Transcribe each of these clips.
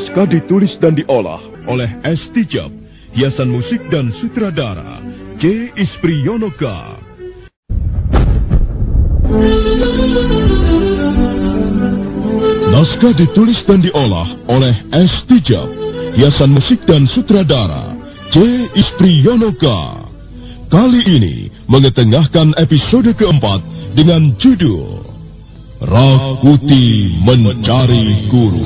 Naskah ditulis dan diolah oleh S. Tijab, hiasan musik dan sutradara J. Ispriyonoka. Naskah ditulis dan diolah oleh S. Tijab, hiasan musik dan sutradara J. Ispriyonoka. Kali ini mengetengahkan episode keempat dengan judul Rakuti Mencari Guru.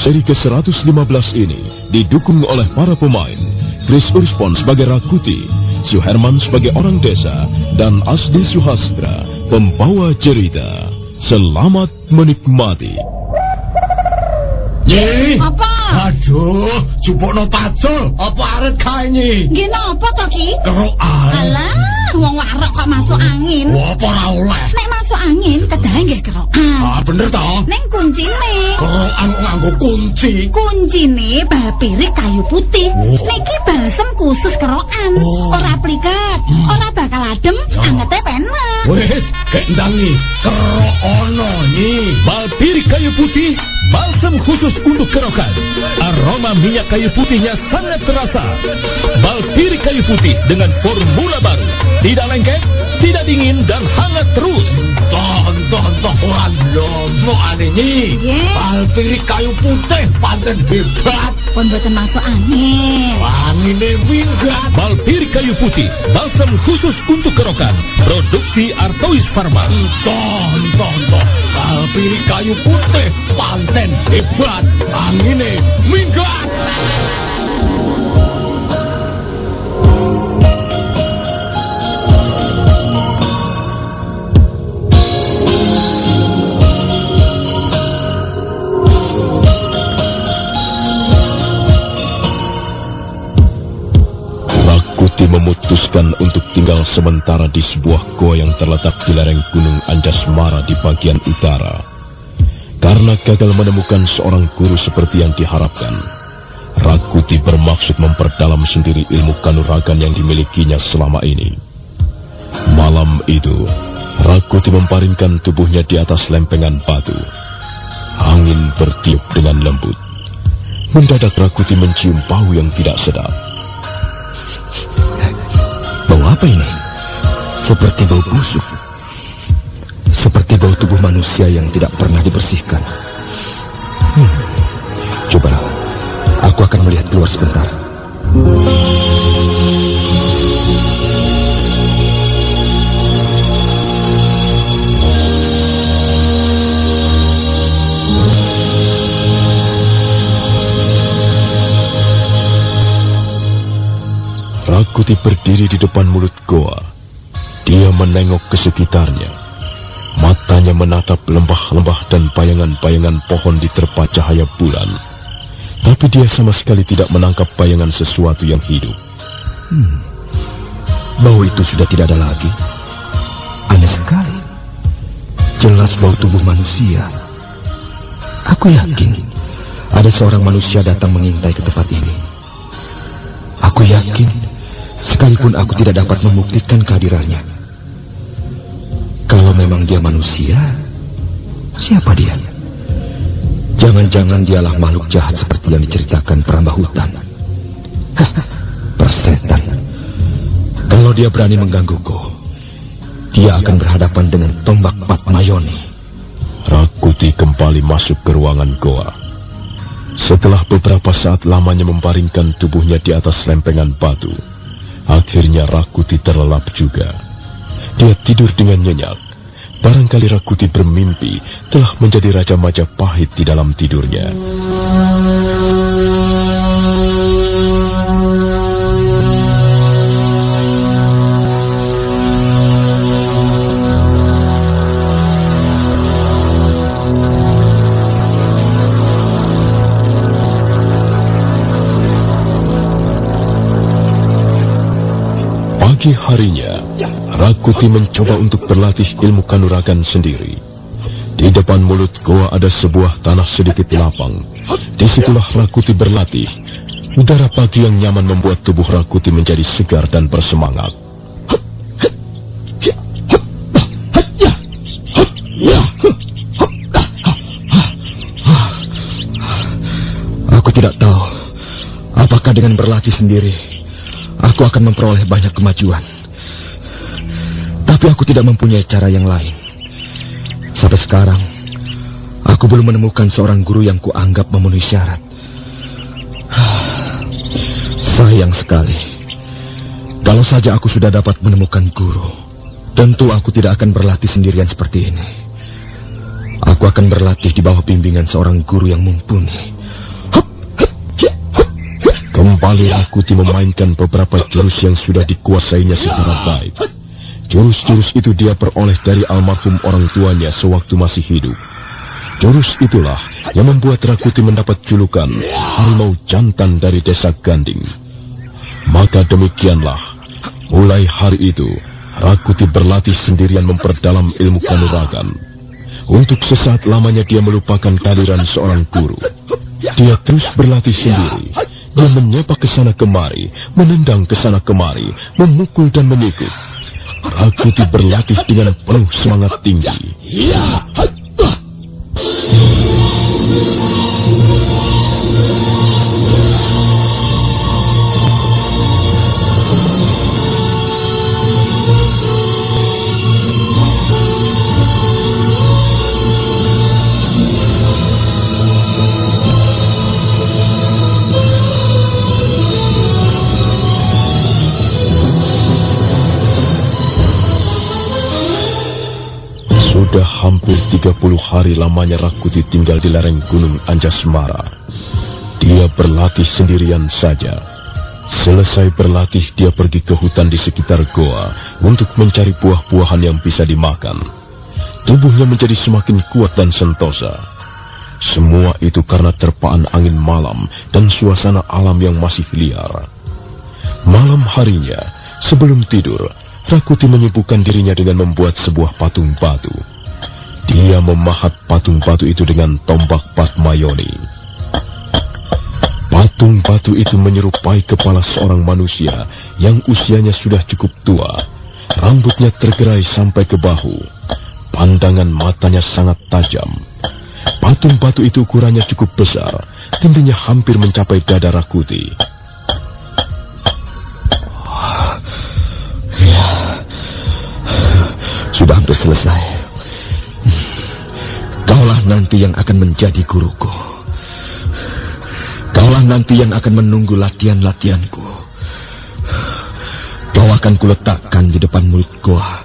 Seri ke-115 ini didukung oleh para pemain Chris Urspon sebagai Rakuti, Suherman sebagai orang desa, dan Asdi Suhastra, pembawa cerita. Selamat menikmati. Nyi. Apa? Aduh, jupukno pacul. Apa arep kae nyi? Nggih napa to Ki? Kerokan. Alah, wong warok kok masuk angin. Wah, apa ora oleh? Nek masuk angin kedahe nggih kerokan. Ah, bener toh? Ning kuncine. Kerokan kok nganggo kunci. Kuncine bal pirik kayu putih. Oh. Niki balsem khusus kerokan. Oh. Ora pliket, Hmm. ora bakal adem, Oh. angete penak. Wes, kendang nyi. Kerok ono nyi. Balpiri kayu putih, balsam khusus untuk kerokan. Aroma minyak kayu putihnya sangat terasa. Balpiri kayu putih dengan formula baru. Tidak lengket, tidak dingin, dan hangat terus. Toh, toh, toh, orang lomo ane nyi. Ye. Palpiri kayu putih, panten hebat. Pun boten masuk angin. Wangine minggat. Balpiri kayu putih, balsam khusus untuk kerokan. Produksi Artois Pharma. Toh, toh, toh. Palpiri kayu putih, panten hebat. Angine minggat. Tinggal sementara di sebuah goa yang terletak di lereng gunung Anjasmara di bagian utara. Karena gagal menemukan seorang guru seperti yang diharapkan, Rakuti bermaksud memperdalam sendiri ilmu kanuragan yang dimilikinya selama ini. Malam itu, Rakuti memparingkan tubuhnya di atas lempengan batu. Angin bertiup dengan lembut. Mendadak Rakuti mencium bau yang tidak sedap. Bau apa ini? Seperti bau busuk. Seperti bau tubuh manusia yang tidak pernah dibersihkan. Hmm. Coba, aku akan melihat keluar sebentar. Rakuti berdiri di depan mulut goa. Dia menengok ke sekitarnya. Matanya menatap lembah-lembah dan bayangan-bayangan pohon di terpa cahaya bulan. Tapi dia sama sekali tidak menangkap bayangan sesuatu yang hidup. Hmm. Bau itu sudah tidak ada lagi. Aneh sekali. Jelas bau tubuh manusia. Aku yakin ada seorang manusia datang mengintai ke tempat ini. Aku yakin, sekalipun aku tidak dapat membuktikan kehadirannya. Kalau memang dia manusia, siapa dia? Jangan-jangan dialah makhluk jahat seperti yang diceritakan perambah hutan. Persetan. Kalau dia berani menggangguku, dia akan berhadapan dengan tombak Patmayoni. Rakuti kembali masuk ke ruangan goa. Setelah beberapa saat lamanya membaringkan tubuhnya di atas lempengan batu, akhirnya Rakuti terlelap juga. Dia tidur dengan nyenyak. Barangkali Rakuti bermimpi telah menjadi Raja Majapahit di dalam tidurnya. Pagi harinya, Rakuti mencoba untuk berlatih ilmu kanuragan sendiri. Di depan mulut goa ada sebuah tanah sedikit lapang. Di situlah Rakuti berlatih. Udara pagi yang nyaman membuat tubuh Rakuti menjadi segar dan bersemangat. Aku tidak tahu apakah dengan berlatih sendiri aku akan memperoleh banyak kemajuan. Tapi aku tidak mempunyai cara yang lain. Sampai sekarang, aku belum menemukan seorang guru yang kuanggap memenuhi syarat. Sayang sekali. Kalau saja aku sudah dapat menemukan guru, tentu aku tidak akan berlatih sendirian seperti ini. Aku akan berlatih di bawah bimbingan seorang guru yang mumpuni. Kembali Rakuti memainkan beberapa jurus yang sudah dikuasainya secara baik. Jurus-jurus itu dia peroleh dari almarhum orang tuanya sewaktu masih hidup. Jurus itulah yang membuat Rakuti mendapat julukan harimau jantan dari desa Ganding. Maka demikianlah, mulai hari itu, Rakuti berlatih sendirian memperdalam ilmu kanuragan. Untuk sesaat lamanya dia melupakan kehadiran seorang guru. Dia terus berlatih sendiri. Dia menyepak ke sana kemari, menendang ke sana kemari, memukul dan menikut. Rakuti berlatih dengan penuh semangat tinggi. Sudah hampir 30 hari lamanya Rakuti tinggal di lereng gunung Anjasmara. Dia berlatih sendirian saja. Selesai berlatih, dia pergi ke hutan di sekitar goa untuk mencari buah-buahan yang bisa dimakan. Tubuhnya menjadi semakin kuat dan sentosa. Semua itu karena terpaan angin malam dan suasana alam yang masih liar. Malam harinya, Sebelum tidur, Rakuti menyibukkan dirinya dengan membuat sebuah patung batu. Dia memahat patung batu itu dengan tombak Patmayoni. Patung batu itu menyerupai kepala seorang manusia yang usianya sudah cukup tua. Rambutnya tergerai sampai ke bahu. Pandangan matanya sangat tajam. Patung batu itu ukurannya cukup besar, tingginya hampir mencapai dada Rakuti. Ya, sudah hampir selesai. Kaulah nanti yang akan menjadi guruku. Kaulah nanti yang akan menunggu latihan-latihanku. Kau akan kuletakkan di depan mulut goa.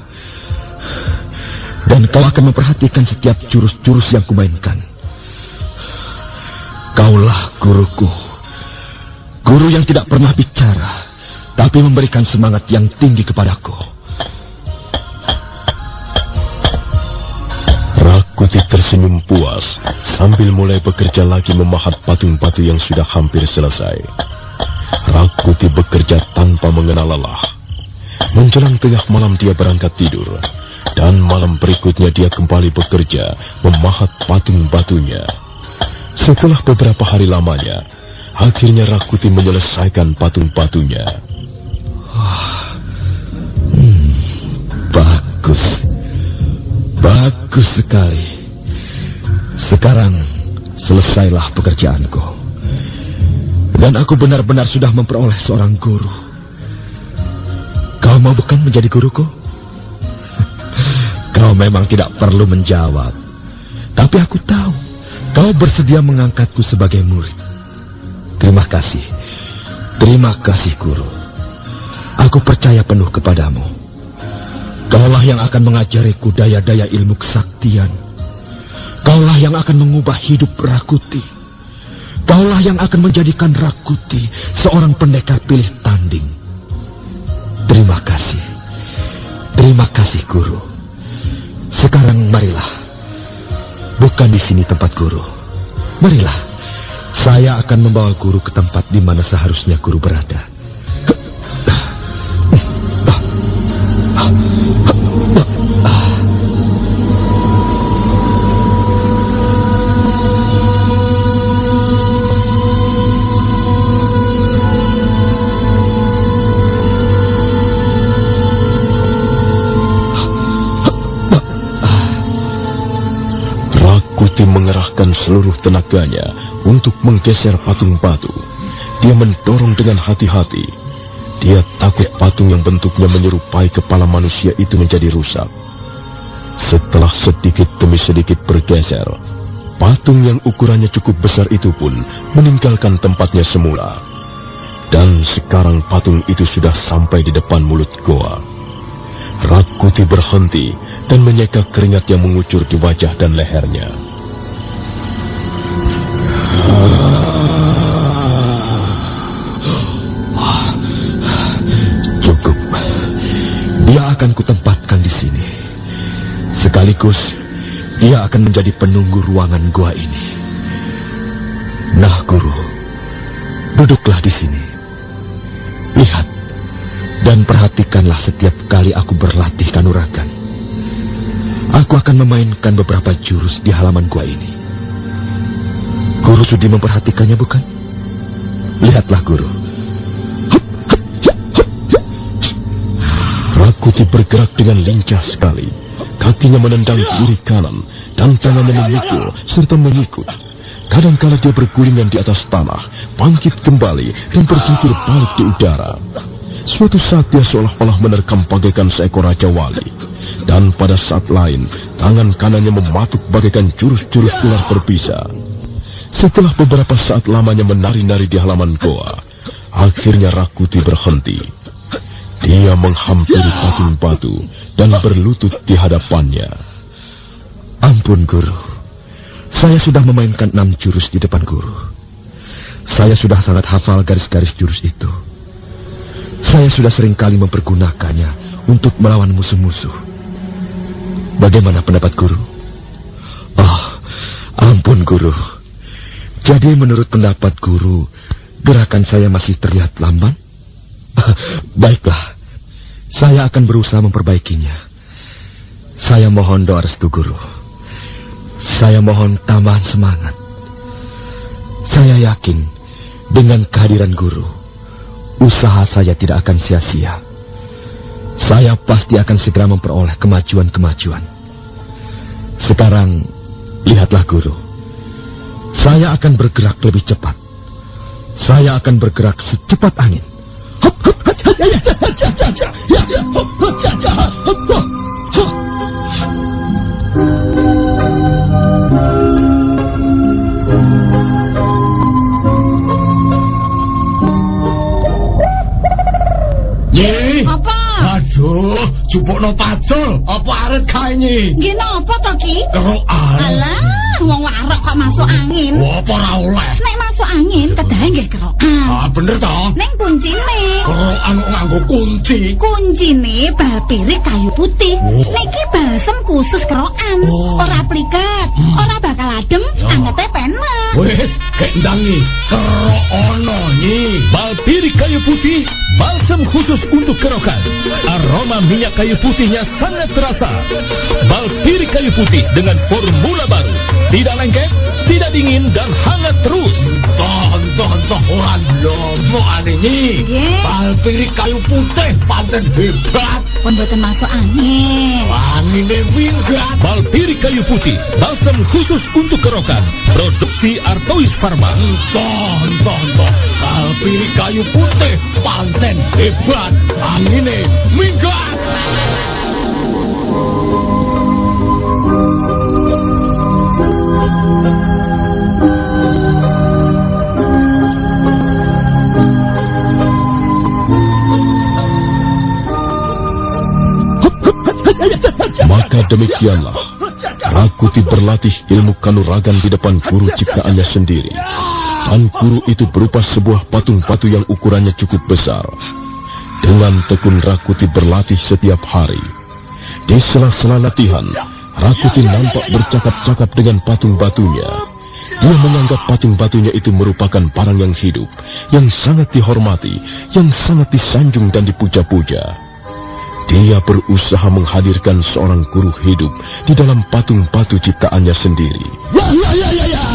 Dan kau akan memperhatikan setiap jurus-jurus yang kumainkan. Kaulah guruku. Guru yang tidak pernah bicara, tapi memberikan semangat yang tinggi kepadaku. Rakuti tersenyum puas sambil mulai bekerja lagi memahat patung batu yang sudah hampir selesai. Rakuti bekerja tanpa mengenal lelah. Menjelang tengah malam dia berangkat tidur. Dan malam berikutnya dia kembali bekerja memahat patung batunya. Setelah beberapa hari lamanya, akhirnya Rakuti menyelesaikan patung batunya. Bagus. Bagus sekali. Sekarang selesailah pekerjaanku. Dan aku benar-benar sudah memperoleh seorang guru. Kau mau bukan menjadi guruku? Kau memang tidak perlu menjawab. Tapi aku tahu kau bersedia mengangkatku sebagai murid. Terima kasih. Terima kasih guru. Aku percaya penuh kepadamu. Kaulah yang akan mengajariku daya-daya ilmu kesaktian. Kaulah yang akan mengubah hidup Rakuti. Kaulah yang akan menjadikan Rakuti seorang pendekar pilih tanding. Terima kasih. Terima kasih guru. Sekarang marilah. Bukan di sini tempat guru. Marilah. Saya akan membawa guru ke tempat di mana seharusnya guru berada. Rakuti mengerahkan seluruh tenaganya untuk menggeser patung batu. Dia mendorong dengan hati-hati. Dia takut patung yang bentuknya menyerupai kepala manusia itu menjadi rusak. Setelah sedikit demi sedikit bergeser, patung yang ukurannya cukup besar itu pun meninggalkan tempatnya semula. Dan sekarang patung itu sudah sampai di depan mulut goa. Rakuti berhenti dan menyeka keringat yang mengucur di wajah dan lehernya. Dia akan kutempatkan di sini. Sekaligus dia akan menjadi penunggu ruangan gua ini. Nah, guru, duduklah di sini. Lihat dan perhatikanlah setiap kali aku berlatih kanuragan. Aku akan memainkan beberapa jurus di halaman gua ini. Guru sudi memperhatikannya bukan? Lihatlah guru. Rakuti bergerak dengan lincah sekali. Kakinya menendang kiri kanan dan tangannya memikul serta mengikut. Kadangkala dia bergulingan di atas tanah, bangkit kembali dan berjungkir balik di udara. Suatu saat dia seolah-olah menerkam bagaikan seekor raja wali. Dan pada saat lain, tangan kanannya mematuk bagaikan jurus-jurus ular berbisa. Setelah beberapa saat lamanya menari-nari di halaman goa, akhirnya Rakuti berhenti. Dia menghampiri patung batu dan berlutut di hadapannya. Ampun, guru. Saya sudah memainkan enam jurus di depan guru. Saya sudah sangat hafal garis-garis jurus itu. Saya sudah sering kali mempergunakannya untuk melawan musuh-musuh. Bagaimana pendapat guru? Oh, ampun guru. Jadi menurut pendapat guru, gerakan saya masih terlihat lamban? Baiklah, Saya akan berusaha memperbaikinya. Saya mohon doa restu guru. Saya mohon tambahan semangat. Saya yakin dengan kehadiran guru, usaha saya tidak akan sia-sia. Saya pasti akan segera memperoleh kemajuan-kemajuan. Sekarang, lihatlah guru. Saya akan bergerak lebih cepat. Saya akan bergerak secepat angin. Nyi. Apa? Aduh, jupukno pacul. Apa arep kae nyi? Nggih napa to Ki? Kerokan. Alah, wong warok kok masuk angin. Wah, apa ora oleh? Nek masuk angin kedahe nggih kerokan. Ah, bener toh? Ning kuncine. Kerokan kok nganggo kunci. Kuncine bal pirik kayu putih. Oh. Niki balsem khusus kerokan. Oh. Ora pliket, Hmm. ora bakal adem, Ya. angete penak. Wes, kendang nyi. Kerok ono nyi. Balpiri kayu putih, balsam khusus untuk kerokan. Aroma minyak kayu putihnya sangat terasa. Balpiri kayu putih dengan formula baru. Tidak lengket, tidak dingin, dan hangat terus. Toh, toh, toh, orang lomo ane nyi. Nggih. Balpiri kayu putih, pancen hebat. Pun boten masuk angin. Angine minggat. Balpiri kayu putih, balsam khusus untuk kerokan. Produksi Artois Pharma. Toh, toh, toh. Balpiri kayu putih, pancen hebat. Angine minggat. Maka demikianlah, Rakuti berlatih ilmu kanuragan di depan guru ciptaannya sendiri. Dan guru itu berupa sebuah patung-patung yang ukurannya cukup besar. Dengan tekun Rakuti berlatih setiap hari. Di sela-sela latihan, Rakuti nampak bercakap-cakap dengan patung-batunya. Dia menganggap patung-batunya itu merupakan barang yang hidup, yang sangat dihormati, yang sangat disanjung dan dipuja-puja. Dia berusaha menghadirkan seorang guru hidup di dalam patung-patung ciptaannya sendiri. Ya, ya, ya, ya, ya.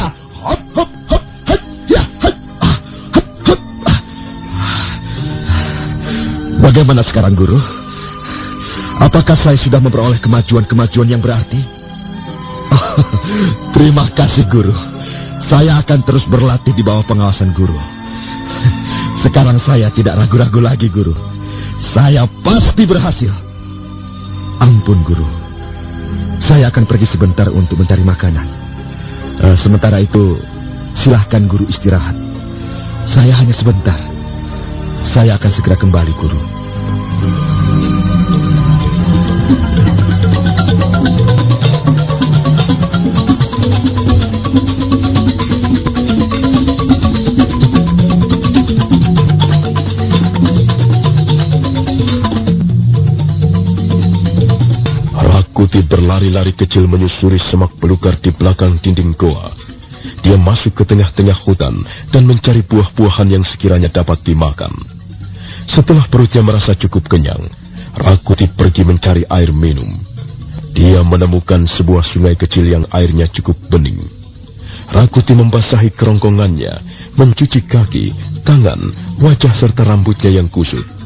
Hop, hop, hop, hop, ya, hop, ah, hop, ah. Bagaimana sekarang, Guru? Apakah saya sudah memperoleh kemajuan-kemajuan yang berarti? Terima kasih, Guru. Saya akan terus berlatih di bawah pengawasan Guru. Sekarang saya tidak ragu-ragu lagi, Guru. Saya pasti berhasil. Ampun, Guru. Saya akan pergi sebentar untuk mencari makanan. Eh, sementara itu, silahkan guru istirahat. Saya hanya sebentar. Saya akan segera kembali, guru. Rakuti berlari-lari kecil menyusuri semak belukar di belakang dinding goa. Dia masuk ke tengah-tengah hutan dan mencari buah-buahan yang sekiranya dapat dimakan. Setelah perutnya merasa cukup kenyang, Rakuti pergi mencari air minum. Dia menemukan sebuah sungai kecil yang airnya cukup bening. Rakuti membasahi kerongkongannya, mencuci kaki, tangan, wajah serta rambutnya yang kusut.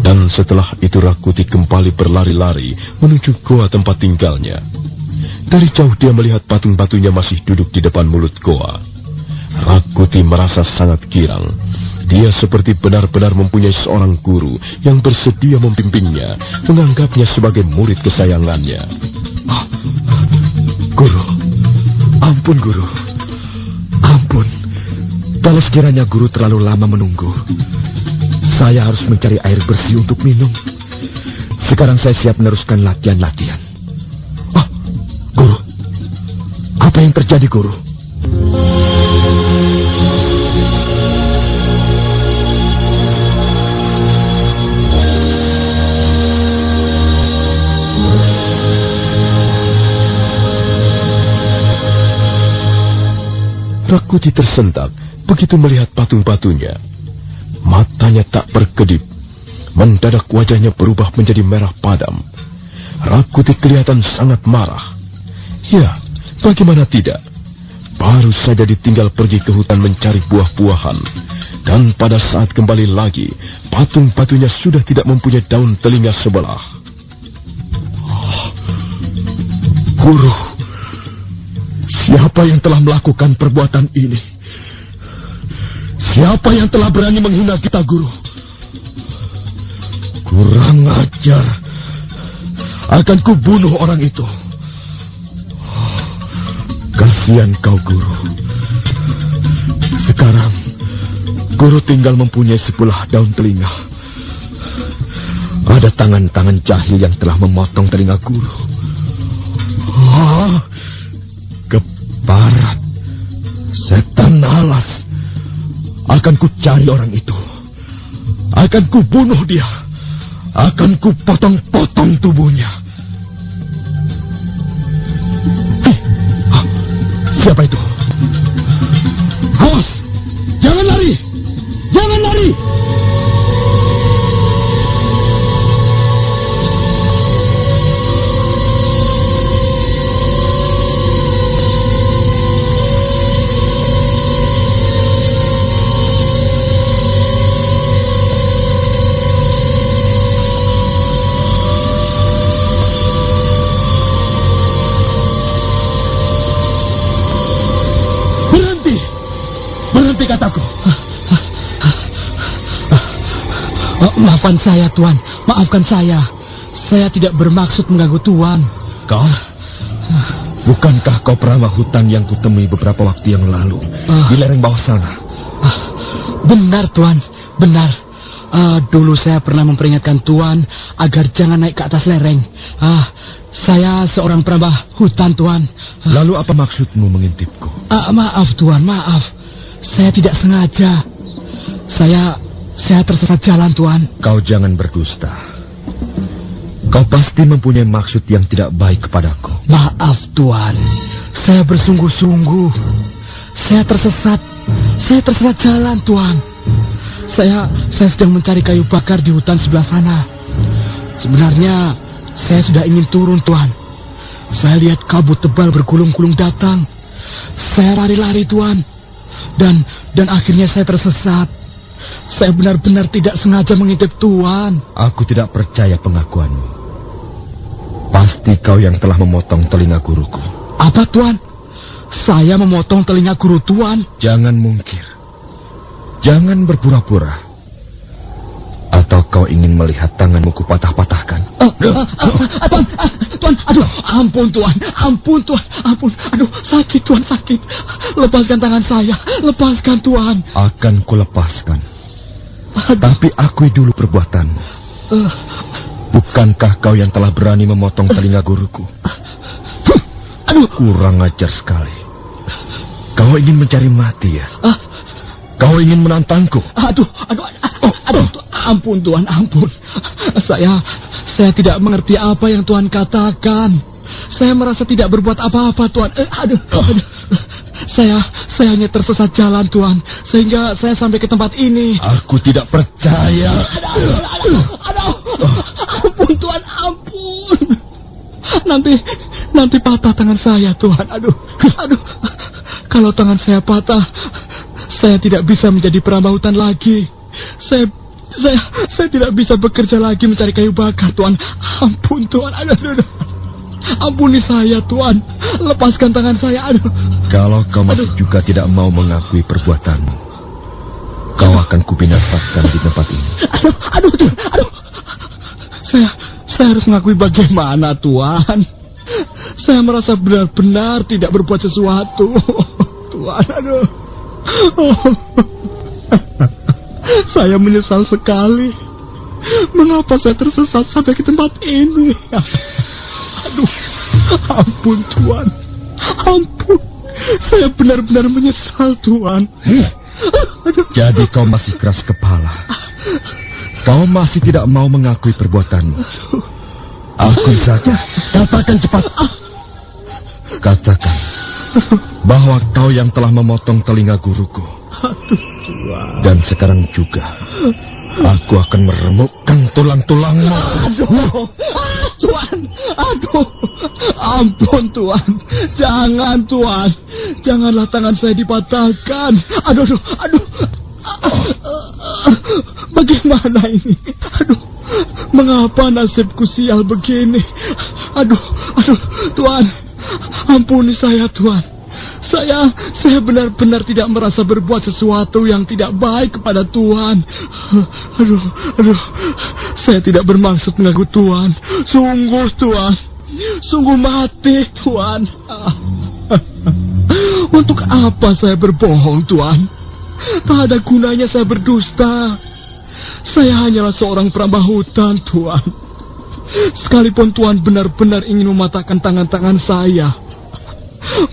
Dan setelah itu Rakuti kembali berlari-lari menuju goa tempat tinggalnya. Dari jauh dia melihat patung-batunya masih duduk di depan mulut goa. Rakuti merasa sangat girang. Dia seperti benar-benar mempunyai seorang guru yang bersedia membimbingnya, menganggapnya sebagai murid kesayangannya. Guru, ampun guru. Ampun. Kalau sekiranya guru terlalu lama menunggu, saya harus mencari air bersih untuk minum. Sekarang saya siap meneruskan latihan-latihan. Ah, guru. Apa yang terjadi, guru? Rakuti tersentak begitu melihat patung-batunya. Matanya tak berkedip. Mendadak wajahnya berubah menjadi merah padam. Rakuti kelihatan sangat marah. Ya, bagaimana tidak? Baru saja ditinggal pergi ke hutan mencari buah-buahan. Dan pada saat kembali lagi, patung-patungnya sudah tidak mempunyai daun telinga sebelah. Guru, siapa yang telah melakukan perbuatan ini? Siapa yang telah berani menghina kita, Guru? Kurang ajar. Akan kubunuh orang itu. Kasihan kau, Guru. Sekarang, Guru tinggal mempunyai sebelah daun telinga. Ada tangan-tangan jahil yang telah memotong telinga Guru. Oh, keparat. Setan alas. Akan ku cari orang itu. Akan ku bunuh dia. Akan ku potong-potong tubuhnya. Eh, ah, siapa itu? Awas! Jangan lari! Jangan lari! Kataku. Maafkan saya, Tuan. Maafkan saya. Saya tidak bermaksud mengganggu Tuan. Kau? Bukankah kau perawat hutan yang kutemui beberapa waktu yang lalu Ah. di lereng bawah sana? Benar, Tuan. Benar. Ah, dulu saya pernah memperingatkan Tuan agar jangan naik ke atas lereng. Ah, saya seorang perambah hutan, Tuan. Lalu apa maksudmu mengintipku? Ah, maaf, Tuan. Maaf. Saya tidak sengaja. Saya saya tersesat jalan, Tuan. Kau jangan berdusta. Kau pasti mempunyai maksud yang tidak baik kepadaku. Maaf, Tuan. Saya bersungguh-sungguh. Saya tersesat. Saya tersesat jalan, Tuan. Saya saya sedang mencari kayu bakar di hutan sebelah sana. Sebenarnya saya sudah ingin turun, Tuan. Saya lihat kabut tebal bergulung-gulung datang. Saya lari-lari, Tuan. Dan dan akhirnya saya tersesat. Saya benar-benar tidak sengaja mengintip Tuan. Aku tidak percaya pengakuanmu. Pasti kau yang telah memotong telinga guruku. Apa, Tuan? Saya memotong telinga guru Tuan. Jangan mungkir. Jangan berpura-pura. Atau kau ingin melihat tanganmu kupatah-patahkan? Ah, ah, ah, ah, tuan, ah, tuan, aduh, ampun tuan, ampun tuan, ampun, aduh, sakit tuan, sakit. Lepaskan tangan saya, lepaskan tuan. Akan kulepaskan. Aduh, Tapi akui dulu perbuatanmu. eh, Bukankah kau yang telah berani memotong telinga guruku? aduh, Kurang ajar sekali. Kau ingin mencari mati ya? ah, Kau ingin menantangku? aduh, aduh, aduh, aduh, ampun tuan, ampun. Saya, saya tidak mengerti apa yang tuan katakan. Saya merasa tidak berbuat apa-apa tuan. Eh, aduh, aduh. Saya, saya hanya tersesat jalan tuan, sehingga saya sampai ke tempat ini. Aku tidak percaya. Aduh, aduh, aduh, ampun Tuhan, ampun. Nanti, nanti patah tangan saya Tuhan. Aduh, aduh. Kalau tangan saya patah, saya tidak bisa menjadi perambah hutan lagi. Saya, saya, saya tidak bisa bekerja lagi mencari kayu bakar Tuhan. Ampun Tuhan, aduh, aduh, aduh. Ampuni saya Tuhan. Lepaskan tangan saya, aduh. Kalau kau masih juga tidak mau mengakui perbuatanmu, kau akan kubinasakan di tempat ini. Aduh, aduh, aduh, aduh. Saya, saya harus mengakui bagaimana, Tuan. Saya merasa benar-benar tidak berbuat sesuatu. Tuan, aduh. Saya menyesal sekali. Mengapa saya tersesat sampai ke tempat ini? Aduh, ampun Tuan. Ampun. Saya benar-benar menyesal, Tuan. Jadi kau masih keras kepala. Kau masih tidak mau mengakui perbuatanmu. Akui saja. Katakan cepat. Katakan bahwa kau yang telah memotong telinga guruku. Dan sekarang juga Aku akan meremukkan tulang-tulangmu. Aduh, ah, Tuan, aduh, ampun Tuan, jangan Tuan, janganlah tangan saya dipatahkan. Aduh, aduh, aduh, bagaimana ini? Aduh, mengapa nasibku sial begini? Aduh, aduh, Tuan, ampuni saya Tuan. Saya, saya benar-benar tidak merasa berbuat sesuatu yang tidak baik kepada Tuhan. Aduh, aduh, saya tidak bermaksud mengganggu Tuhan. Sungguh Tuhan, sungguh mati Tuhan. Untuk apa saya berbohong Tuhan? Tak ada gunanya saya berdusta. Saya hanyalah seorang perambah hutan Tuhan. Sekalipun Tuhan benar-benar ingin mematahkan tangan-tangan saya.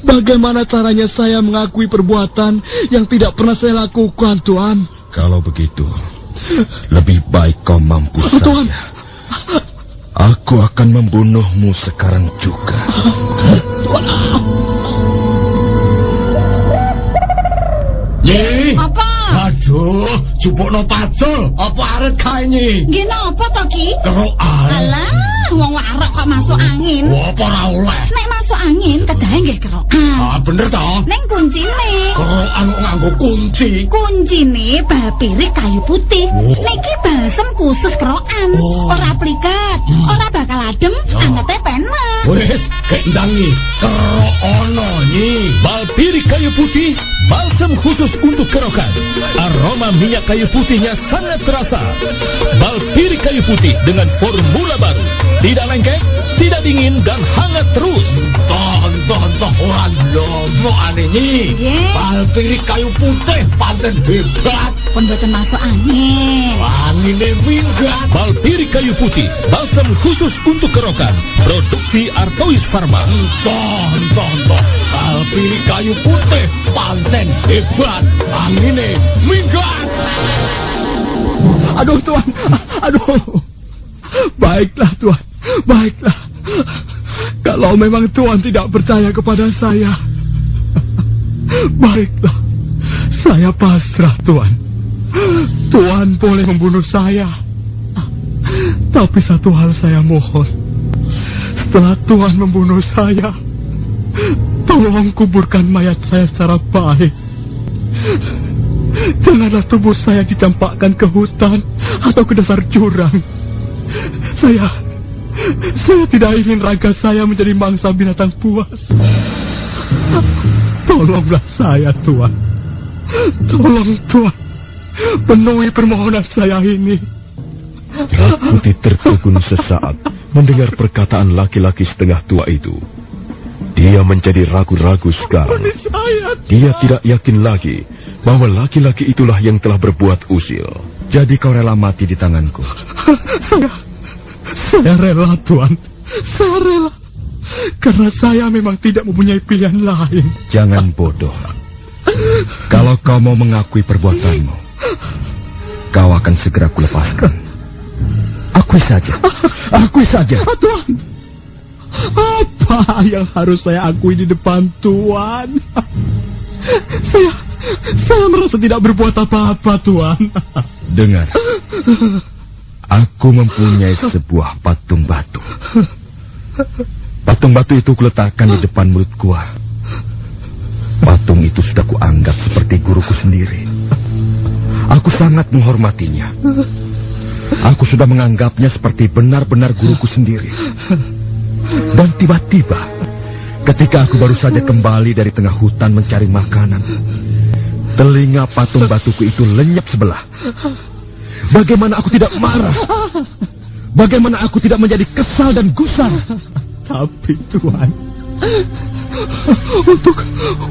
Bagaimana caranya saya mengakui perbuatan yang tidak pernah saya lakukan, Tuan? Kalau begitu, lebih baik kau mampu saja. Tuan. Aku akan membunuhmu sekarang juga. Apa? Aduh, jupukno pacul. Apa arep kae nyi? Nggih napa to Ki? Kerokan. Alah, wong warok kok masuk angin. Wah, apa ora oleh? Nek masuk angin kedahe nggih kerokan. Ah, bener toh? Ning kuncine. Kerokan kok nganggo kunci. Kuncine bal pirik kayu putih. Oh. Niki balsem khusus kerokan. Oh. Ora pliket, ora bakal adem, Ya. angete. Wes, kendang nyi. Kerok ono nyi. Balpirik kayu putih, balsam khusus untuk kerokan. Aroma minyak kayu putihnya sangat terasa. Balpirik kayu putih dengan formula baru. Tidak lengket, tidak dingin, dan hangat terus. Ton, ton, orang lomo ane nyi. Nggih. Balpirik kayu putih paten hebat. Boten masuk angin. Angine minggat. Balpirik kayu putih, balsam khusus untuk kerokan. Produksi Artois Pharma. Ton, ton, ton. Balpirik kayu putih paten hebat. Angine minggat. Aduh, Tuan. Aduh. Baiklah, Tuan. Baiklah. Kalau memang Tuan tidak percaya kepada saya. Baiklah. Saya pasrah, Tuan. Tuan boleh membunuh saya. Tapi satu hal saya mohon. Setelah Tuhan membunuh saya, tolong kuburkan mayat saya secara baik. Janganlah tubuh saya dicampakkan ke hutan atau ke dasar jurang. Saya, saya tidak ingin raga saya menjadi mangsa binatang buas. Tolonglah saya, Tuhan. Tolong, Tuhan. Penuhi permohonan saya ini. Rakuti tertegun sesaat mendengar perkataan laki-laki setengah tua itu. Dia menjadi ragu-ragu sekarang. Dia tidak yakin lagi bahwa laki-laki itulah yang telah berbuat usil. Jadi kau rela mati di tanganku. saya, saya rela, Tuhan. Saya rela. Karena saya memang tidak mempunyai pilihan lain. Jangan bodoh. Kalau kau mau mengakui perbuatanmu, kau akan segera kulepaskan. Akui saja. Akui saja. Ah, Tuhan, apa yang harus saya akui di depan Tuhan? Saya, saya merasa tidak berbuat apa-apa, Tuhan. Dengar. Aku mempunyai sebuah patung batu. Patung batu itu kuletakkan di depan mulut gua. Patung itu sudah kuanggap seperti guruku sendiri. Aku sangat menghormatinya. Aku sudah menganggapnya seperti benar-benar guruku sendiri. Dan tiba-tiba, ketika aku baru saja kembali dari tengah hutan mencari makanan, telinga patung batuku itu lenyap sebelah. Bagaimana aku tidak marah? Bagaimana aku tidak menjadi kesal dan gusar? Tapi Tuhan, untuk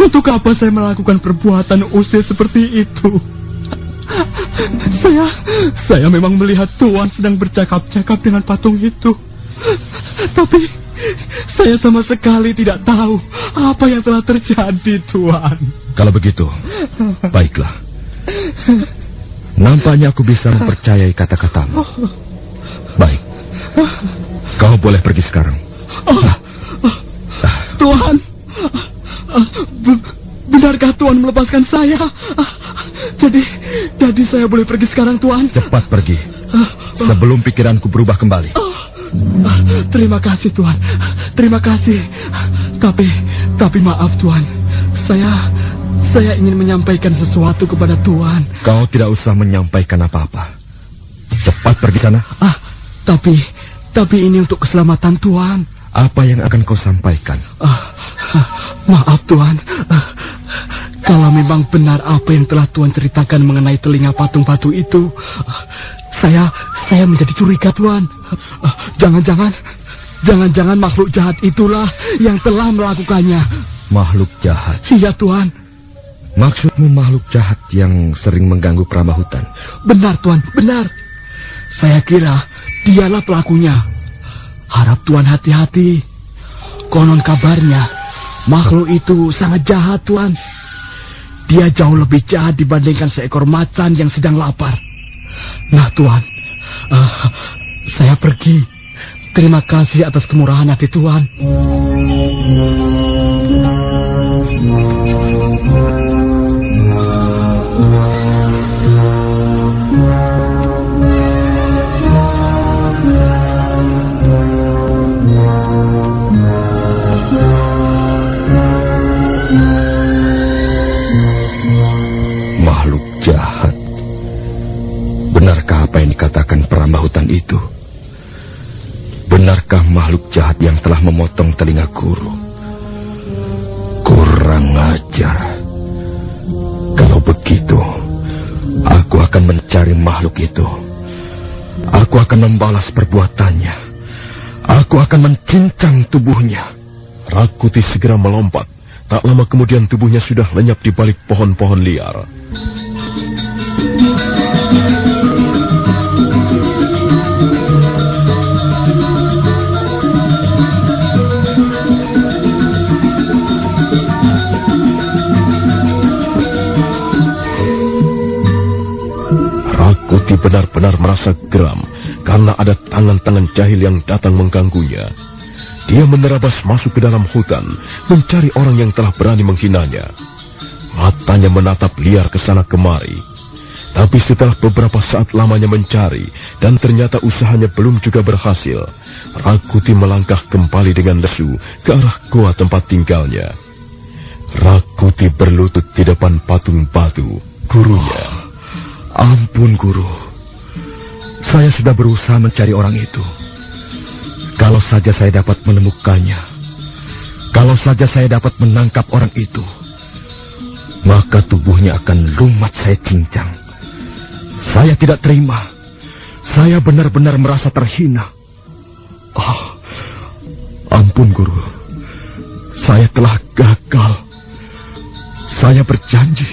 untuk apa saya melakukan perbuatan usil seperti itu? Saya saya memang melihat Tuhan sedang bercakap-cakap dengan patung itu. Tapi saya sama sekali tidak tahu apa yang telah terjadi, Tuhan. Kalau begitu, baiklah. Nampaknya aku bisa mempercayai kata-katamu. Baik. Kau boleh pergi sekarang. Tuhan, be- benarkah Tuhan melepaskan saya? Jadi, jadi saya boleh pergi sekarang, Tuan? Cepat pergi. Ah, Sebelum pikiranku berubah kembali. ah, terima kasih, Tuan. Terima kasih. Tapi, tapi maaf, Tuan. Saya, saya ingin menyampaikan sesuatu kepada Tuan. Kau tidak usah menyampaikan apa-apa. Cepat pergi sana. Ah, tapi, tapi ini untuk keselamatan Tuan. Apa yang akan kau sampaikan? Ah, ah, maaf Tuan. Ah, kalau memang benar apa yang telah Tuan ceritakan mengenai telinga patung batu itu, saya saya menjadi curiga Tuan. Ah, Jangan-jangan jangan-jangan makhluk jahat itulah yang telah melakukannya. Makhluk jahat. Iya Tuan. Maksudmu makhluk jahat yang sering mengganggu perambah hutan? Benar Tuan, benar. Saya kira dialah pelakunya. Harap Tuan hati-hati. Konon kabarnya makhluk itu sangat jahat Tuan. Dia jauh lebih jahat dibandingkan seekor macan yang sedang lapar. Nah Tuan, eh, saya pergi. Terima kasih atas kemurahan hati Tuan. Memotong telinga guru? Kurang ajar. Kalau begitu, aku akan mencari makhluk itu. Aku akan membalas perbuatannya. Aku akan mencincang tubuhnya. Rakuti segera melompat. Tak lama kemudian tubuhnya sudah lenyap di balik pohon-pohon liar. Rakuti benar-benar merasa geram karena ada tangan-tangan jahil yang datang mengganggunya. Dia menerabas masuk ke dalam hutan, mencari orang yang telah berani menghinanya. Matanya menatap liar ke sana kemari. Tapi setelah beberapa saat lamanya mencari dan ternyata usahanya belum juga berhasil, Rakuti melangkah kembali dengan lesu ke arah goa tempat tinggalnya. Rakuti berlutut di depan patung batu, gurunya. Ampun, guru. Saya sudah berusaha mencari orang itu. Kalau saja saya dapat menemukannya, kalau saja saya dapat menangkap orang itu, maka tubuhnya akan lumat saya cincang. Saya tidak terima. Saya benar-benar merasa terhina. Oh, ampun, guru. Saya telah gagal. Saya berjanji.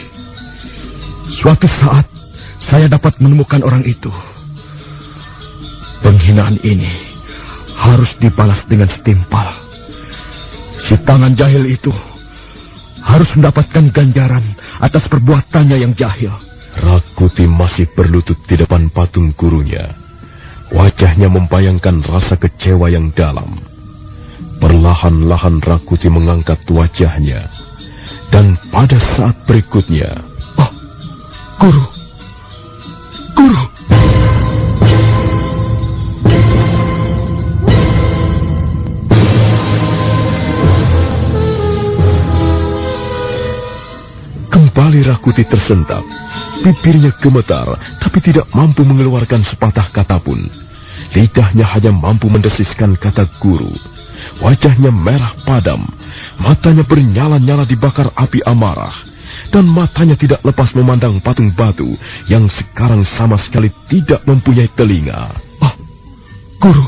Suatu saat saya dapat menemukan orang itu. Penghinaan ini harus dibalas dengan setimpal. Si tangan jahil itu harus mendapatkan ganjaran atas perbuatannya yang jahil. Rakuti masih berlutut di depan patung gurunya. Wajahnya membayangkan rasa kecewa yang dalam. Perlahan-lahan Rakuti mengangkat wajahnya. Dan pada saat berikutnya, Oh, guru, guru. Kembali Rakuti tersentak. Bibirnya gemetar, tapi tidak mampu mengeluarkan sepatah kata pun. Lidahnya hanya mampu mendesiskan kata guru. Wajahnya merah padam, matanya bernyala-nyala dibakar api amarah. Dan matanya tidak lepas memandang patung batu yang sekarang sama sekali tidak mempunyai telinga. Guru, guru,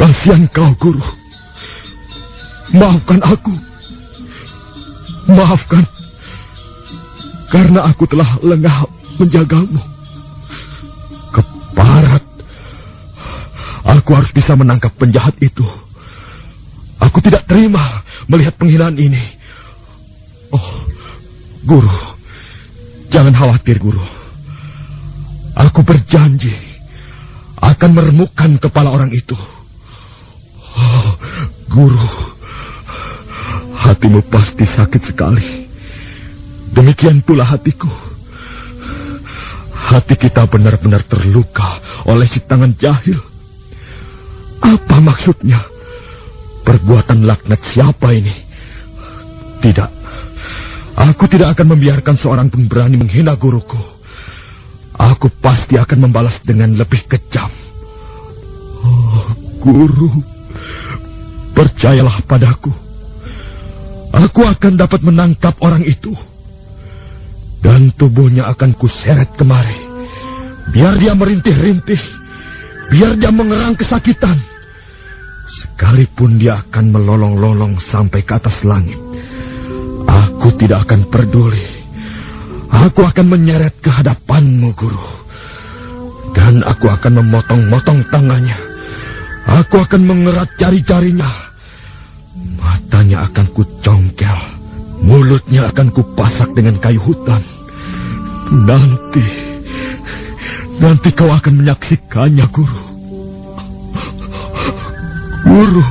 Kasihan kau, guru. Maafkan aku. Maafkan. Karena aku telah lengah menjagamu. Keparat. Aku harus bisa menangkap penjahat itu. Aku tidak terima melihat penghinaan ini. Oh, guru. Jangan khawatir, guru. Aku berjanji akan meremukkan kepala orang itu. Guru, Hatimu pasti sakit sekali. Demikian pula hatiku. Hati kita benar-benar terluka oleh si tangan jahil. Apa maksudnya? Perbuatan laknat siapa ini? Tidak. Aku tidak akan membiarkan seorang pun berani menghina guruku. Aku pasti akan membalas dengan lebih kejam. Oh, guru, percayalah padaku. Aku akan dapat menangkap orang itu. Dan tubuhnya akan kuseret kemari. Biar dia merintih-rintih. Biar dia mengerang kesakitan. Sekalipun dia akan melolong-lolong sampai ke atas langit. Aku tidak akan peduli. Aku akan menyeret ke hadapanmu, guru. Dan aku akan memotong-motong tangannya. Aku akan mengerat jari-jarinya. Matanya akan kucongkel. Mulutnya akan kupasak dengan kayu hutan. Nanti, nanti kau akan menyaksikannya, guru. Guru,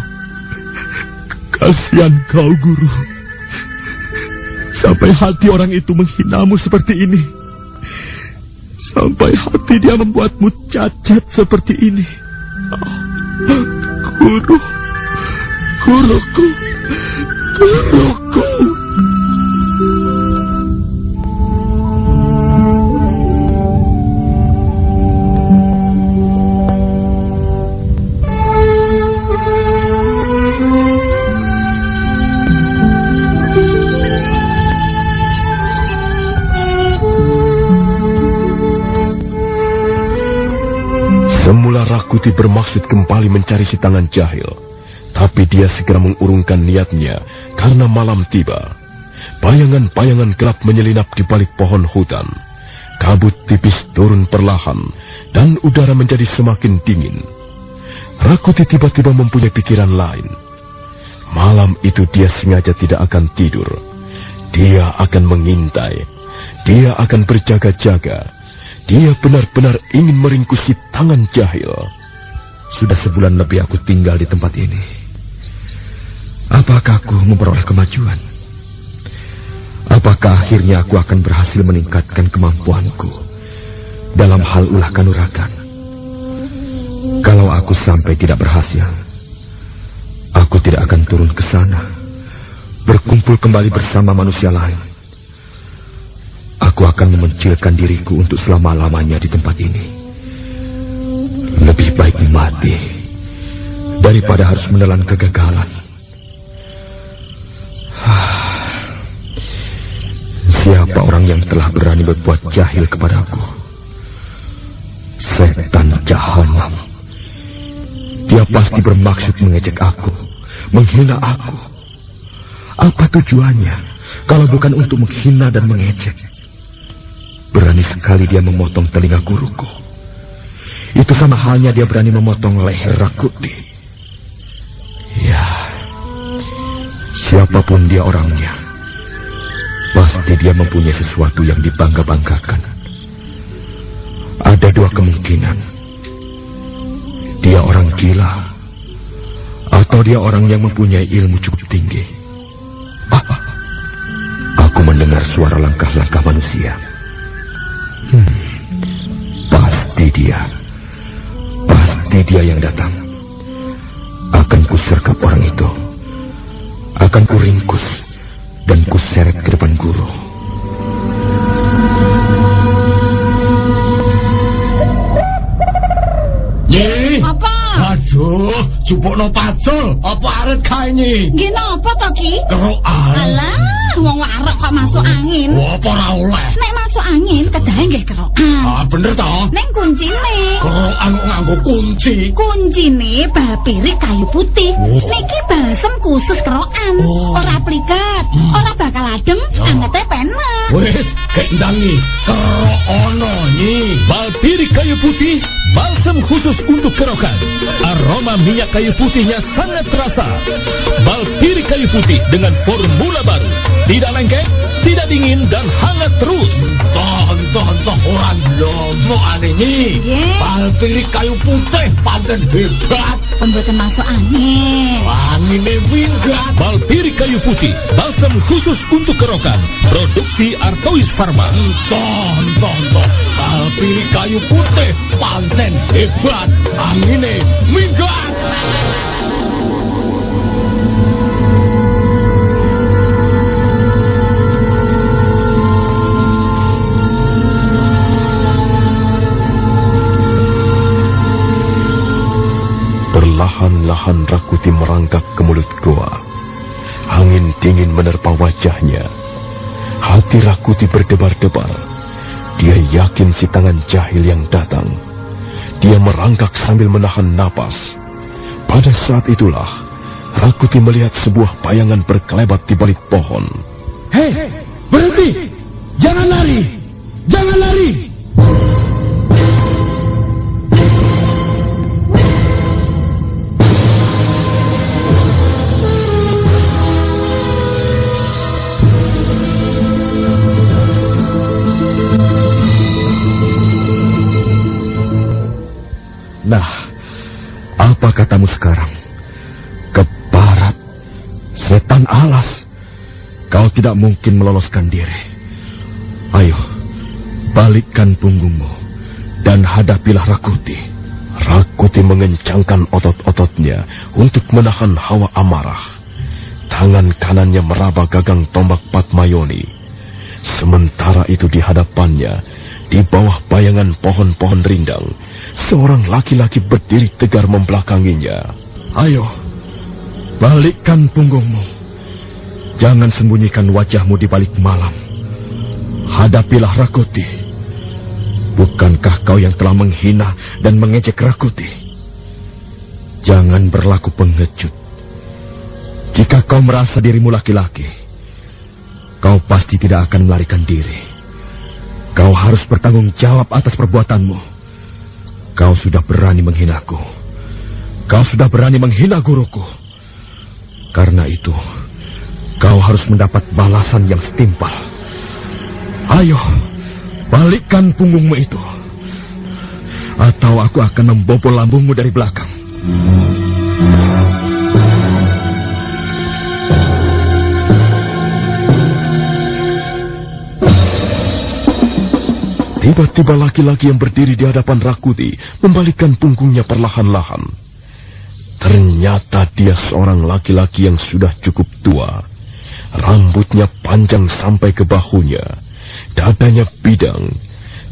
kasihan kau, guru. Sampai hati orang itu menghinamu seperti ini. Sampai hati dia membuatmu cacat seperti ini. Guru, guruku, Semula Rakuti bermaksud kembali mencari si tangan jahil. Tapi dia segera mengurungkan niatnya karena malam tiba. Bayangan-bayangan gelap menyelinap di balik pohon hutan. Kabut tipis turun perlahan dan udara menjadi semakin dingin. Rakuti tiba-tiba mempunyai pikiran lain. Malam itu dia sengaja tidak akan tidur. Dia akan mengintai. Dia akan berjaga-jaga. Dia benar-benar ingin meringkus si tangan jahil. Sudah sebulan lebih aku tinggal di tempat ini. Apakah aku memperoleh kemajuan? Apakah akhirnya aku akan berhasil meningkatkan kemampuanku dalam hal ulah kanuragan? Kalau aku sampai tidak berhasil, aku tidak akan turun ke sana, berkumpul kembali bersama manusia lain. Aku akan memencilkan diriku untuk selama-lamanya di tempat ini. Lebih baik mati daripada harus menelan kegagalan. Siapa orang yang telah berani berbuat jahil kepadaku? Setan jahanam. Dia pasti bermaksud mengejek aku, menghina aku. Apa tujuannya kalau bukan untuk menghina dan mengejek? Berani sekali dia memotong telinga guruku. Itu sama halnya dia berani memotong leher Rakuti. Ya, siapa pun dia orangnya, pasti dia mempunyai sesuatu yang dibangga-banggakan. Ada dua kemungkinan. Dia orang gila, atau dia orang yang mempunyai ilmu cukup tinggi. Ah, aku mendengar suara langkah-langkah manusia. Hmm, pasti dia. Pasti dia yang datang. Akan kusergap orang itu. Akan kuringkus dan kuseret ke depan guru. Nyi. Apa? Aduh, jupukno pacul. Apa arep kae nyi? Nggih napa to, Ki? Kerokan. Alah, wong warek kok masuk angin. Wah, apa ora oleh? Masuk angin kedahe nggih kerokan. Ah, bener toh? Ning kuncine. Kerokan kok nganggo kunci. Kuncine bal pirik kayu putih. Oh. Niki balsem khusus kerokan. Oh. Ora pliket, Hmm. ora bakal adem, Ya. angete penak. Wes, kendang nyi. Kerok ono nyi. Balpiri kayu putih balsam khusus untuk kerokan. Aroma minyak kayu putihnya sangat terasa. Balpiri kayu putih dengan formula baru. Tidak lengket, tidak dingin, dan hangat terus. Toh, toh, toh, orang lomo ini. Balpiri kayu putih paten hebat. Pembuatan masuk angin. Angine minggat. Balpiri kayu putih, balsam khusus untuk kerokan. Produksi Artois Pharma. Toh, toh, toh. Balpiri kayu putih paten hebat. Angine minggat. Perlahan-lahan Rakuti merangkak ke mulut goa. Angin dingin menerpa wajahnya. Hati Rakuti berdebar-debar. Dia yakin si tangan jahil yang datang. Dia merangkak sambil menahan napas. Pada saat itulah, Rakuti melihat sebuah bayangan berkelebat di balik pohon. Hei, berhenti! Jangan lari! Jangan lari! Apa katamu sekarang? Ke barat, setan alas. Kau tidak mungkin meloloskan diri. Ayo, balikkan punggungmu dan hadapilah Rakuti. Rakuti mengencangkan otot-ototnya untuk menahan hawa amarah. Tangan kanannya meraba gagang tombak Patmayoni. Sementara itu di hadapannya, di bawah bayangan pohon-pohon rindang, seorang laki-laki berdiri tegar membelakanginya. Ayo, balikkan punggungmu. Jangan sembunyikan wajahmu di balik malam. Hadapilah Rakuti. Bukankah kau yang telah menghina dan mengejek Rakuti? Jangan berlaku pengecut. Jika kau merasa dirimu laki-laki, kau pasti tidak akan melarikan diri. Kau harus bertanggung jawab atas perbuatanmu. Kau sudah berani menghinaku. Kau sudah berani menghina guruku. Karena itu, kau harus mendapat balasan yang setimpal. Ayo, balikkan punggungmu itu. Atau aku akan membobol lambungmu dari belakang. Tiba-tiba laki-laki yang berdiri di hadapan Rakuti membalikkan punggungnya perlahan-lahan. Ternyata dia seorang laki-laki yang sudah cukup tua. Rambutnya panjang sampai ke bahunya. Dadanya bidang.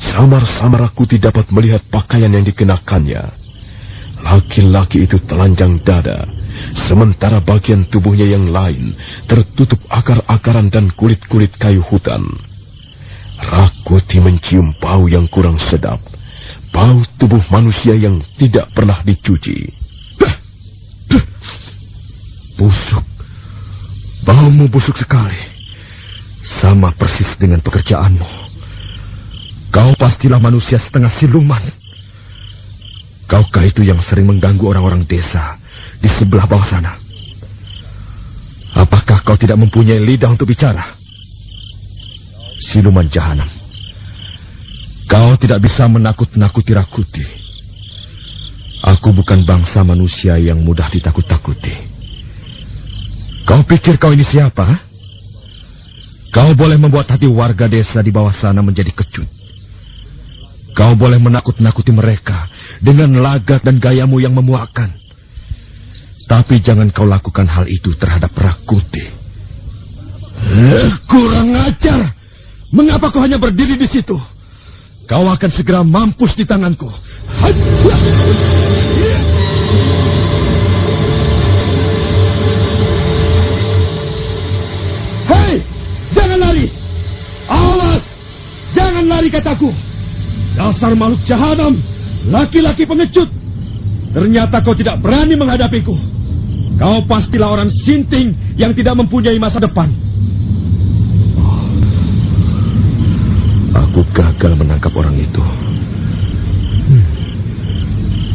Samar-samar Rakuti dapat melihat pakaian yang dikenakannya. Laki-laki itu telanjang dada. Sementara bagian tubuhnya yang lain tertutup akar-akaran dan kulit-kulit kayu hutan. Rakuti mencium bau yang kurang sedap. Bau tubuh manusia yang tidak pernah dicuci. Busuk. Baumu busuk sekali. Sama persis dengan pekerjaanmu. Kau pastilah manusia setengah siluman. Kaukah itu yang sering mengganggu orang-orang desa di sebelah bawah sana? Apakah kau tidak mempunyai lidah untuk bicara? Siluman jahanam. Kau tidak bisa menakut-nakuti Rakuti. Aku bukan bangsa manusia yang mudah ditakut-takuti. Kau pikir kau ini siapa? Kau boleh membuat hati warga desa di bawah sana menjadi kecut. Kau boleh menakut-nakuti mereka dengan lagat dan gayamu yang memuakkan. Tapi jangan kau lakukan hal itu terhadap Rakuti. Eh, kurang ajar. Mengapa kau hanya berdiri di situ? Kau akan segera mampus di tanganku. Hei, jangan lari. Awas, jangan lari kataku. Dasar makhluk jahanam, laki-laki pengecut. Ternyata kau tidak berani menghadapiku. Kau pastilah orang sinting yang tidak mempunyai masa depan. Aku gagal menangkap orang itu. Hmm.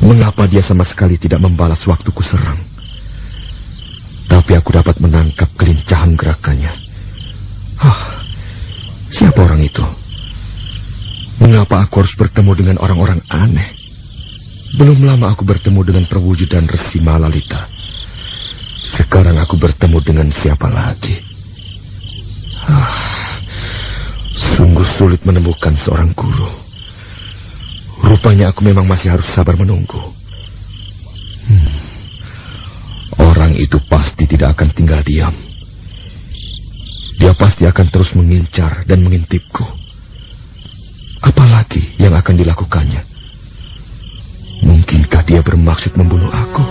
Mengapa dia sama sekali tidak membalas waktuku serang? Tapi aku dapat menangkap kelincahan gerakannya. Hah, siapa orang itu? Mengapa aku harus bertemu dengan orang-orang aneh? Belum lama aku bertemu dengan perwujudan Resi Malalita. Sekarang aku bertemu dengan siapa lagi? Ah, sungguh sulit menemukan seorang guru. Rupanya aku memang masih harus sabar menunggu. Hmm. Orang itu pasti tidak akan tinggal diam. Dia pasti akan terus mengincar dan mengintipku. Apalagi yang akan dilakukannya? Mungkinkah dia bermaksud membunuh aku?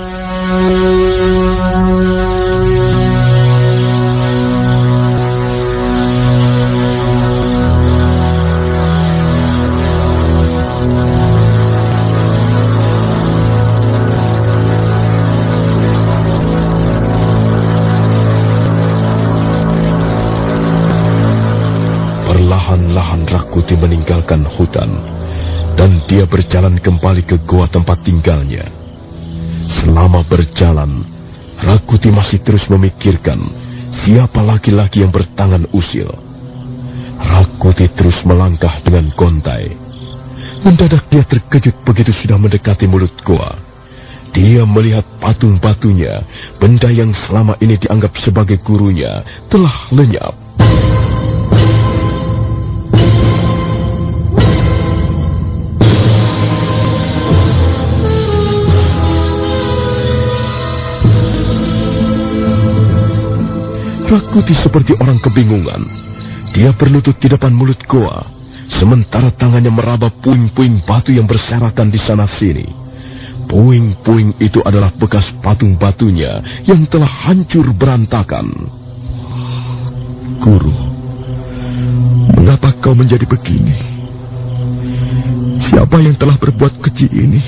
Berjalan kembali ke gua tempat tinggalnya. Selama berjalan, Rakuti masih terus memikirkan siapa laki-laki yang bertangan usil. Rakuti terus melangkah dengan kontai. Mendadak dia terkejut begitu sudah mendekati mulut gua. Dia melihat patung-batunya, benda yang selama ini dianggap sebagai gurunya, telah lenyap. Rakuti seperti orang kebingungan. Dia berlutut di depan mulut goa, sementara tangannya meraba puing-puing batu yang berserakan di sana sini. Puing-puing itu adalah bekas patung batunya yang telah hancur berantakan. Guru, mengapa kau menjadi begini? Siapa yang telah berbuat keji ini?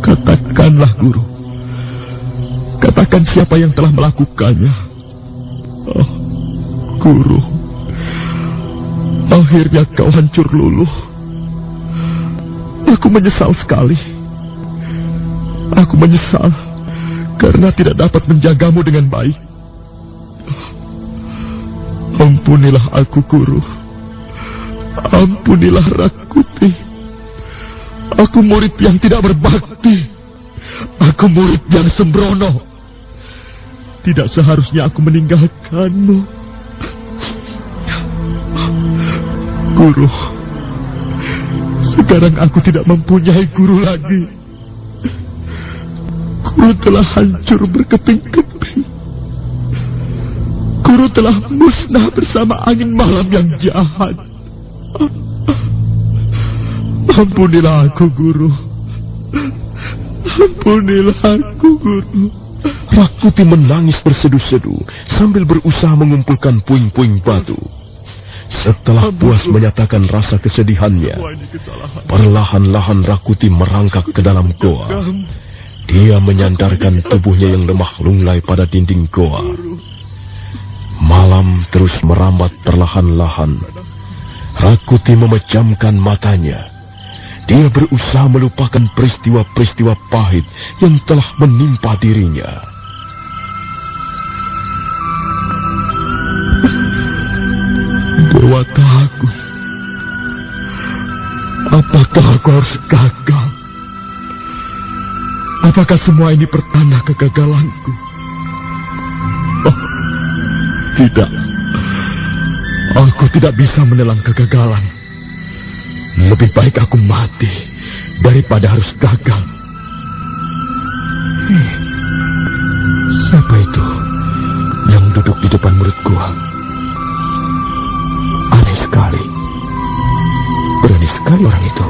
Katakanlah, Guru. Katakan siapa yang telah melakukannya. Oh, guru. Akhirnya kau hancur luluh. Aku menyesal sekali. Aku menyesal karena tidak dapat menjagamu dengan baik. Ampunilah aku, guru. Ampunilah Rakuti. Aku murid yang tidak berbakti. Aku murid yang sembrono. Tidak seharusnya aku meninggalkanmu. Guru, sekarang aku tidak mempunyai guru lagi. Guru telah hancur berkeping-keping. Guru telah musnah bersama angin malam yang jahat. Ampunilah aku, Guru. Ampunilah aku, Guru. Rakuti menangis berseduh-seduh sambil berusaha mengumpulkan puing-puing batu. Setelah puas menyatakan rasa kesedihannya, perlahan-lahan Rakuti merangkak ke dalam goa. Dia menyandarkan tubuhnya yang lemah lunglai pada dinding goa. Malam terus merambat perlahan-lahan. Rakuti memejamkan matanya. Dia berusaha melupakan peristiwa-peristiwa pahit yang telah menimpa dirinya. Dewata aku. Apakah aku harus gagal? Apakah semua ini pertanda kegagalanku? Oh, tidak. Aku tidak bisa menelan kegagalan. Lebih baik aku mati daripada harus gagal. Hmm. Siapa itu yang duduk di depan murid gua? sekali. Berani sekali orang itu.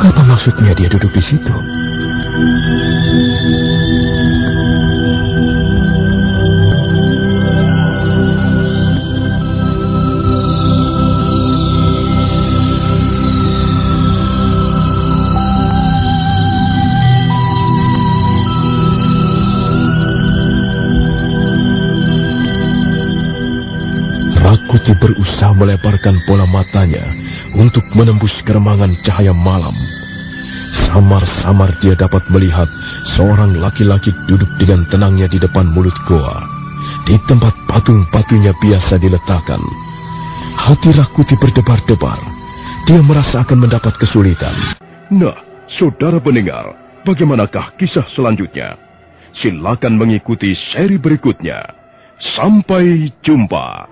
Apa maksudnya dia duduk di situ? Kuti berusaha melebarkan bola matanya untuk menembus keremangan cahaya malam. Samar-samar dia dapat melihat seorang laki-laki duduk dengan tenangnya di depan mulut goa, di tempat patung-patungnya biasa diletakkan. Hati Rakuti berdebar-debar. Dia merasa akan mendapat kesulitan. Nah, saudara pendengar, bagaimanakah kisah selanjutnya? Silakan mengikuti seri berikutnya. Sampai jumpa.